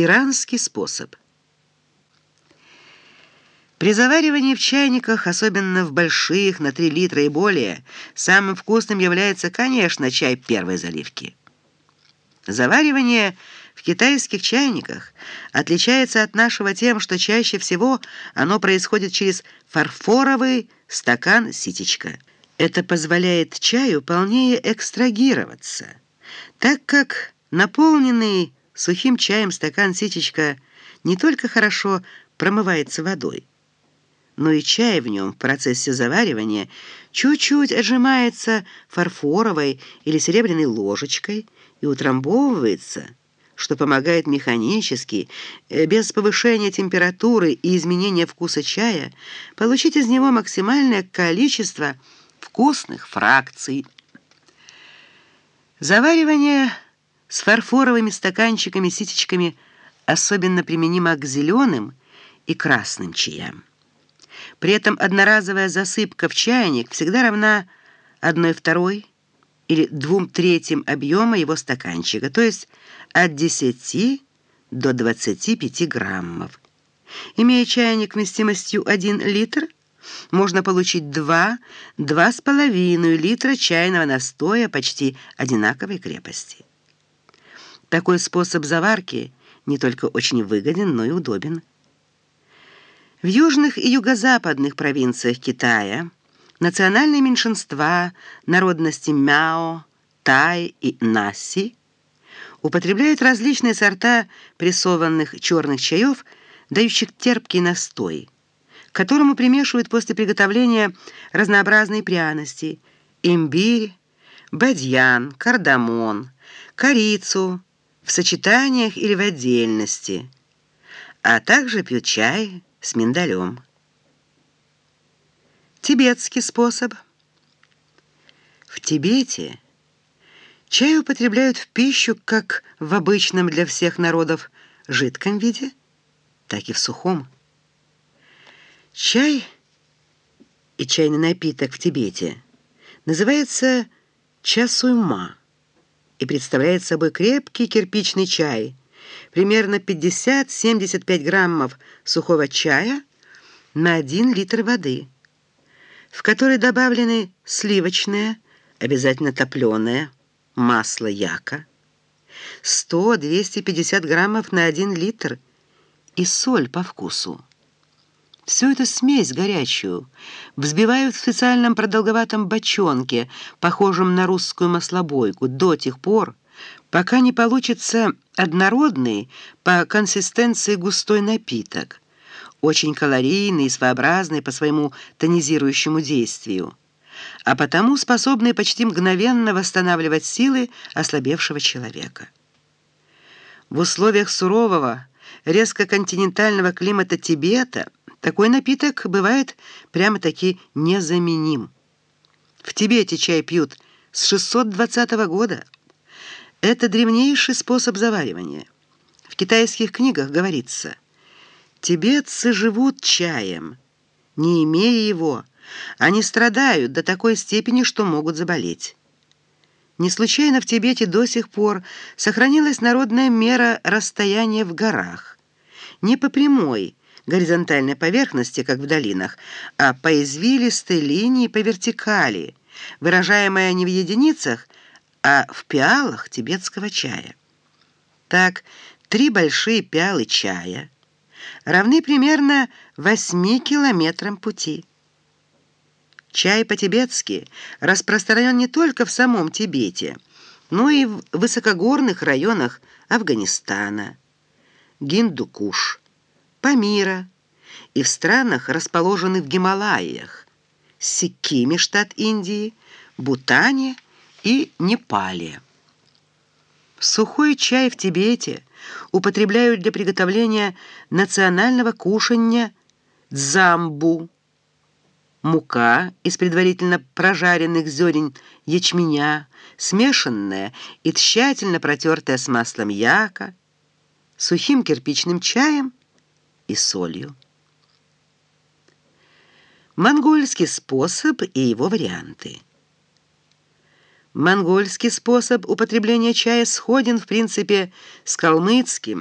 Иранский способ. При заваривании в чайниках, особенно в больших, на 3 литра и более, самым вкусным является, конечно, чай первой заливки. Заваривание в китайских чайниках отличается от нашего тем, что чаще всего оно происходит через фарфоровый стакан-ситечко. Это позволяет чаю полнее экстрагироваться, так как наполненный сухим чаем стакан-ситечка не только хорошо промывается водой, но и чай в нем в процессе заваривания чуть-чуть отжимается фарфоровой или серебряной ложечкой и утрамбовывается, что помогает механически, э, без повышения температуры и изменения вкуса чая, получить из него максимальное количество вкусных фракций. Заваривание с фарфоровыми стаканчиками-ситечками особенно применимо к зеленым и красным чаям. При этом одноразовая засыпка в чайник всегда равна 1 второй или 2 третьим объема его стаканчика, то есть от 10 до 25 граммов. Имея чайник вместимостью 1 литр, можно получить 2-2,5 литра чайного настоя почти одинаковой крепости. Такой способ заварки не только очень выгоден, но и удобен. В южных и юго-западных провинциях Китая национальные меньшинства народности Мяо, Тай и Наси употребляют различные сорта прессованных черных чаев, дающих терпкий настой, к которому примешивают после приготовления разнообразные пряности – имбирь, бадьян, кардамон, корицу в сочетаниях или в отдельности, а также пьют чай с миндалем. Тибетский способ. В Тибете чай употребляют в пищу как в обычном для всех народов жидком виде, так и в сухом. Чай и чайный напиток в Тибете называется часуйма и представляет собой крепкий кирпичный чай – примерно 50-75 граммов сухого чая на 1 литр воды, в которой добавлены сливочное, обязательно топленое, масло яка, 100-250 граммов на 1 литр и соль по вкусу. Всю эту смесь горячую взбивают в специальном продолговатом бочонке, похожем на русскую маслобойку, до тех пор, пока не получится однородный по консистенции густой напиток, очень калорийный и своеобразный по своему тонизирующему действию, а потому способный почти мгновенно восстанавливать силы ослабевшего человека. В условиях сурового, резко континентального климата Тибета такой напиток бывает прямо-таки незаменим. В Тибете чай пьют с 620 года. Это древнейший способ заваривания. В китайских книгах говорится, «Тибетцы живут чаем, не имея его, они страдают до такой степени, что могут заболеть». Не случайно в Тибете до сих пор сохранилась народная мера расстояния в горах. Не по прямой, горизонтальной поверхности, как в долинах, а по извилистой линии по вертикали, выражаемая не в единицах, а в пиалах тибетского чая. Так, три большие пиалы чая равны примерно 8 километрам пути. Чай по-тибетски распространен не только в самом Тибете, но и в высокогорных районах Афганистана, Гиндукуш, Памира и в странах, расположенных в Гималаях, Сиккиме, штат Индии, Бутане и Непале. Сухой чай в Тибете употребляют для приготовления национального кушанья дзамбу, мука из предварительно прожаренных зерен ячменя, смешанная и тщательно протертая с маслом яка, сухим кирпичным чаем и солью. Монгольский способ и его варианты – Монгольский способ употребления чая сходен, в принципе, с калмыцким,